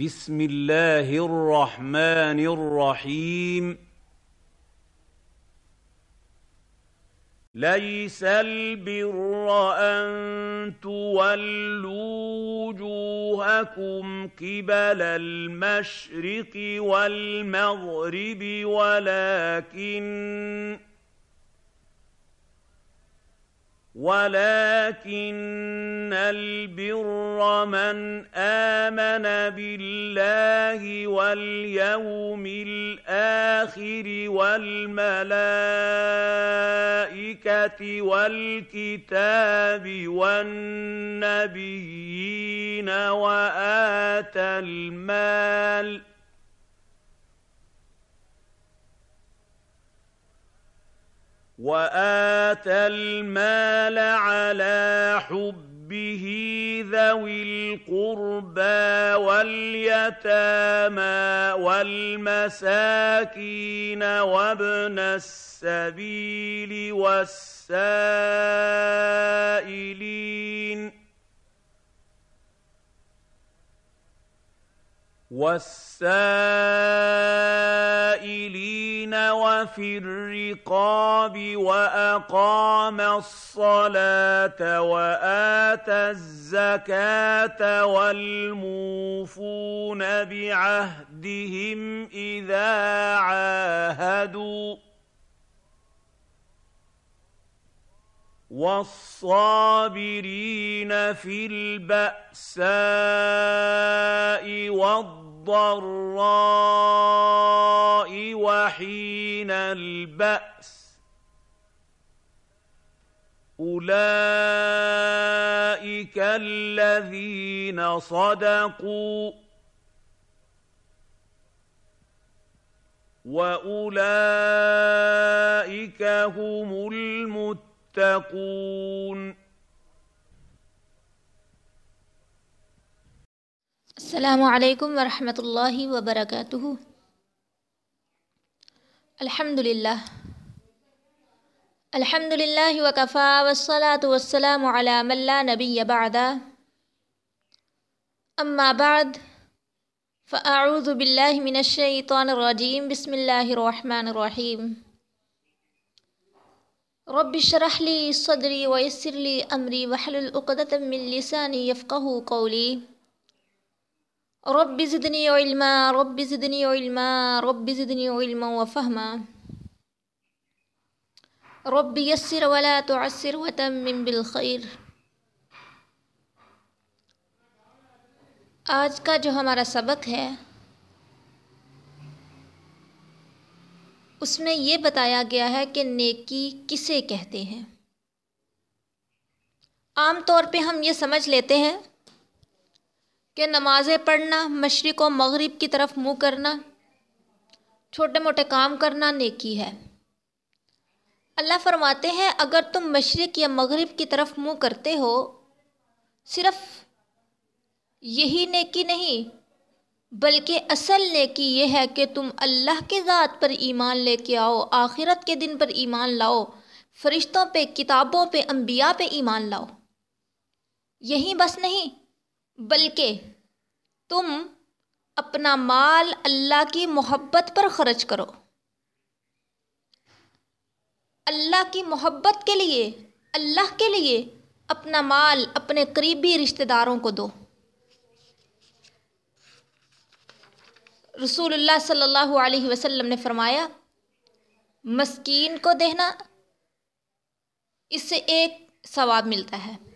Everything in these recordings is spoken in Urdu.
بسم الله الرحمن الرحيم ليس البر ان تولوا وجوهكم قبل المشرق والمغرب ولكن ولكن البر من امن بالله واليوم الاخر والملائكه والكتاب والنبيين واتى المال واتى المال على حبه ذوي القربى واليتامى والمساكين وابن السبيل والسائلين والسائلين وفي الرقاب واقام الصلاه واتى الزكاه والموفون بعهدهم اذا عاهدوا والصابرين في الباساء والضراء الضراء وحين الباس اولئك الذين صدقوا واولئك هم المتقون السلام علیکم ورحمۃ اللہ وبرکاتہ۔ الحمد للہ الحمد للہ وکفا والصلاة والسلام علی من لا نبی بعد اما بعد، فاعوذ باللہ من الشیطان الرجیم۔ بسم اللہ الرحمن الرحیم۔ رب اشرح لی صدری ویسر لی امری واحلل عقدۃ من لسانی یفقهوا قولی۔ رب زدنی علما، رب زدنی علما، رب زدنی علما وفهما رب یسر ولا تعسر وتمم بالخیر. آج کا جو ہمارا سبق ہے، اس میں یہ بتایا گیا ہے کہ نیکی کسے کہتے ہیں؟ عام طور پہ ہم یہ سمجھ لیتے ہیں کہ نمازیں پڑھنا، مشرق و مغرب کی طرف منہ کرنا، چھوٹے موٹے کام کرنا نیکی ہے۔ اللہ فرماتے ہیں، اگر تم مشرق یا مغرب کی طرف منہ کرتے ہو، صرف یہی نیکی نہیں، بلکہ اصل نیکی یہ ہے کہ تم اللہ کے ذات پر ایمان لے کے آؤ، آخرت کے دن پر ایمان لاؤ، فرشتوں پہ، کتابوں پہ، انبیاء پہ ایمان لاؤ۔ یہی بس نہیں بلکہ تم اپنا مال اللہ کی محبت پر خرچ کرو۔ اللہ کی محبت کے لیے، اللہ کے لیے اپنا مال اپنے قریبی رشتہ داروں کو دو۔ رسول اللہ صلی اللہ علیہ وسلم نے فرمایا، مسکین کو دینا، اس سے ایک ثواب ملتا ہے۔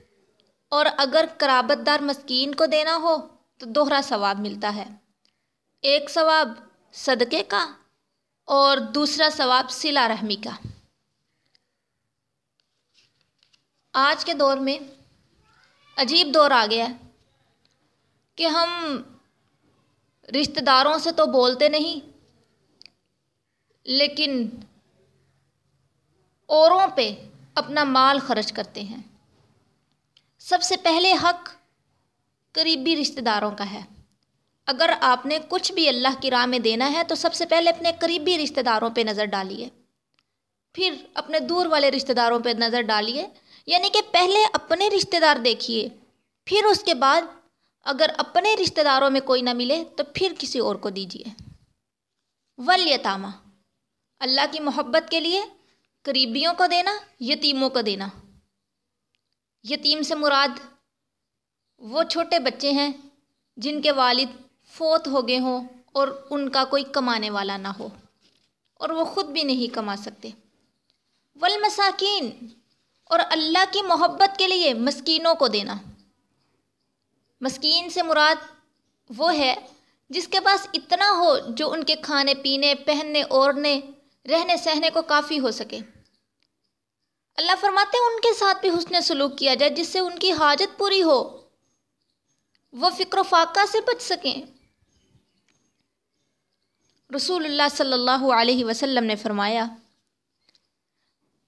اور اگر قرابت دار مسکین کو دینا ہو تو دوہرا ثواب ملتا ہے۔ ایک ثواب صدقے کا اور دوسرا ثواب صلہ رحمی کا۔ آج کے دور میں عجیب دور آ گیا کہ ہم رشتہ داروں سے تو بولتے نہیں، لیکن اوروں پہ اپنا مال خرچ کرتے ہیں۔ سب سے پہلے حق قریبی رشتہ داروں کا ہے۔ اگر آپ نے کچھ بھی اللہ کی راہ میں دینا ہے تو سب سے پہلے اپنے قریبی رشتہ داروں پہ نظر ڈالیے۔ پھر اپنے دور والے رشتہ داروں پہ نظر ڈالیے۔ یعنی کہ پہلے اپنے رشتہ دار دیکھیے۔ پھر اس کے بعد اگر اپنے رشتہ داروں میں کوئی نہ ملے تو پھر کسی اور کو دیجیے۔ ولیتامہ اللہ کی محبت کے لیے قریبیوں کو دینا، یتیموں کو دینا۔ یتیم سے مراد وہ چھوٹے بچے ہیں جن کے والد فوت ہو گئے ہوں اور ان کا کوئی کمانے والا نہ ہو اور وہ خود بھی نہیں کما سکتے۔ والمساکین، اور اللہ کی محبت کے لیے مسکینوں کو دینا۔ مسکین سے مراد وہ ہے جس کے پاس اتنا ہو جو ان کے کھانے پینے، پہننے، اوڑھنے، رہنے سہنے کو کافی ہو سکے۔ اللہ فرماتے ہیں، ان کے ساتھ بھی حسن سلوک کیا جائے جس سے ان کی حاجت پوری ہو۔ وہ فکر و فاقہ سے بچ سکیں۔ رسول اللہ صلی اللہ علیہ وسلم نے فرمایا،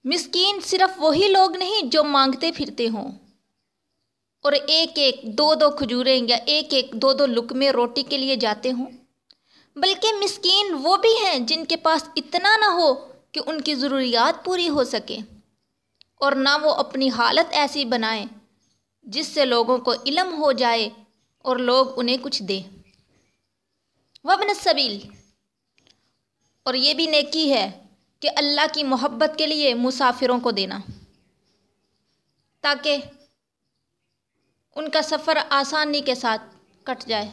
مسکین صرف وہی لوگ نہیں جو مانگتے پھرتے ہوں۔ اور ایک ایک دو دو کھجوریں یا ایک ایک دو دو لکمے روٹی کے لیے جاتے ہوں۔ بلکہ مسکین وہ بھی ہیں جن کے پاس اتنا نہ ہو کہ ان کی ضروریات پوری ہو سکے اور نہ وہ اپنی حالت ایسی بنائیں جس سے لوگوں کو علم ہو جائے اور لوگ انہیں کچھ دیں۔ وبن صبیل اور یہ بھی نیکی ہے کہ اللہ کی محبت کے لیے مسافروں کو دینا تاکہ ان کا سفر آسانی کے ساتھ کٹ جائے۔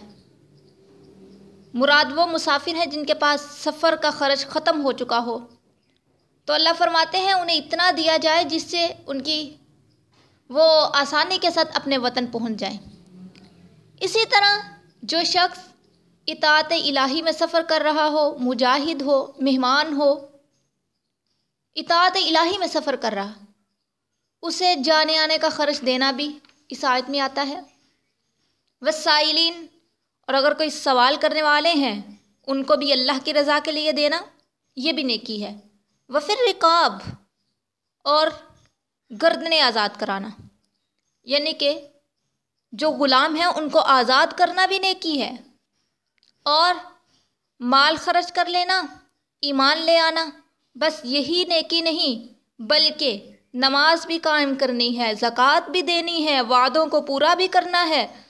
مراد وہ مسافر ہیں جن کے پاس سفر کا خرچ ختم ہو چکا ہو۔ تو اللہ فرماتے ہیں انہیں اتنا دیا جائے جس سے ان کی وہ آسانی کے ساتھ اپنے وطن پہنچ جائیں۔ اسی طرح جو شخص اطاعت الہی میں سفر کر رہا ہو، مجاہد ہو، مہمان ہو، اطاعت الہی میں سفر کر رہا، اسے جانے آنے کا خرچ دینا بھی اس آیت میں آتا ہے۔ وسائلین، اور اگر کوئی سوال کرنے والے ہیں، ان کو بھی اللہ کی رضا کے لیے دینا، یہ بھی نیکی ہے۔ وفر رکاب اور گردنے آزاد کرانا۔ یعنی کہ جو غلام ہیں ان کو آزاد کرنا بھی نیکی ہے اور مال خرچ کر لینا، ایمان لے آنا۔ بس یہی نیکی نہیں، بلکہ نماز بھی قائم کرنی ہے، زکوٰۃ بھی دینی ہے، وعدوں کو پورا بھی کرنا ہے۔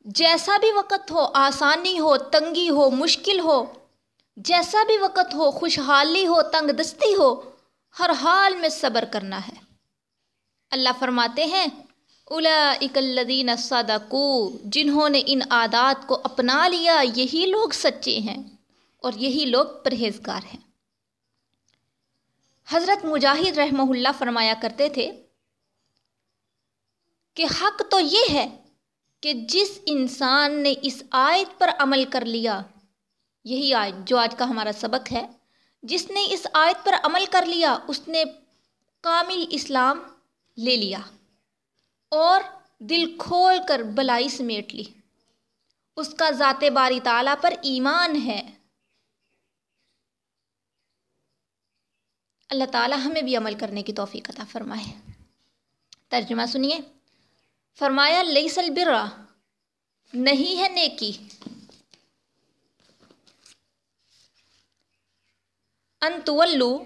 جیسا بھی وقت ہو، آسانی ہو، تنگی ہو، مشکل ہو جیسا بھی وقت ہو، خوشحالی ہو، تنگ دستی ہو، ہر حال میں صبر کرنا ہے۔ اللہ فرماتے ہیں الدین صدقو، جنہوں نے ان عادات کو اپنا لیا، یہی لوگ سچے ہیں اور یہی لوگ پرہیزگار ہیں۔ حضرت مجاہد رحمہ اللہ فرمایا کرتے تھے کہ حق تو یہ ہے کہ جس انسان نے اس آیت پر عمل کر لیا یہی آیت جو آج کا ہمارا سبق ہے۔ جس نے اس آیت پر عمل کر لیا، اس نے کامل اسلام لے لیا اور دل کھول کر بلائی سمیٹ لی۔ اس کا ذات باری تعالیٰ پر ایمان ہے۔ اللہ تعالیٰ ہمیں بھی عمل کرنے کی توفیق عطا فرمائے۔ ترجمہ سنیے۔ فرمایا لیس البرا نہیں ہے نیکی۔ ان تولو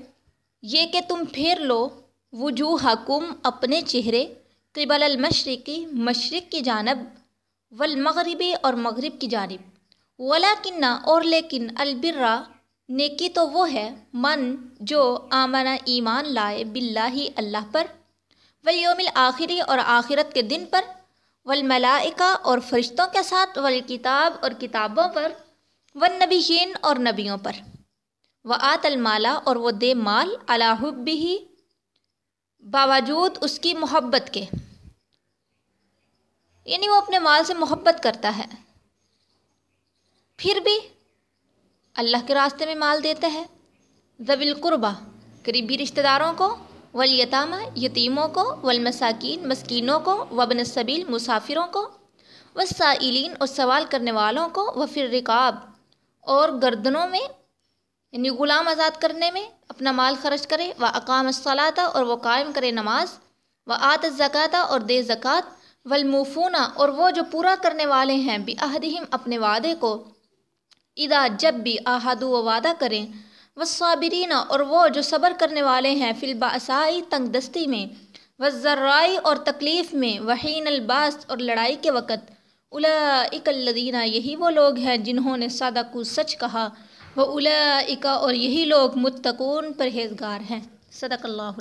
یہ کہ تم پھیر لو، وجوہ حکم اپنے چہرے، قبل المشرقی مشرق کی جانب والمغربی اور مغرب کی جانب۔ ولاکنہ اور لیکن البرا نیکی تو وہ ہے، من، جو آمنہ ایمان لائے باللہ اللہ پر ولیوم الآخری اور آخرت کے دن پر، والملائکہ اور فرشتوں کے ساتھ، والکتاب اور کتابوں پر، والنبیین اور نبیوں پر۔ و آت المالا اور وہ دے مال الحب بھی باوجود اس کی محبت کے۔ یعنی وہ اپنے مال سے محبت کرتا ہے۔ پھر بھی اللہ کے راستے میں مال دیتا ہے۔ ضوی القربہ، قریبی رشتہ داروں کو ولیتامہ یتیموں کو، والمساکین، مسکینوں کو وبن صبیل مسافروں کو وسائلین اور سوال کرنے والوں کو وفر رکاب اور گردنوں میں یعنی غلام آزاد کرنے میں اپنا مال خرچ کرے و اقام الصلاطہ اور وہ قائم کرے نماز و آت زکاتہ اور دے زکوٰۃ والموفونہ اور وہ جو پورا کرنے والے ہیں بہدہم اپنے وعدے کو۔ ادا جب بھی آہادو و وعدہ کریں۔ وہ صابرینہ اور وہ جو صبر کرنے والے ہیں فلباسائی تنگ دستی میں۔ و ذرائی اور تکلیف میں۔ وحین الباس اور لڑائی کے وقت۔ الاک الدینہ یہی وہ لوگ ہیں جنہوں نے صدق سچ کہا۔ وہ اولا اور یہی لوگ متقون پرہیزگار ہیں۔ صدق اللہ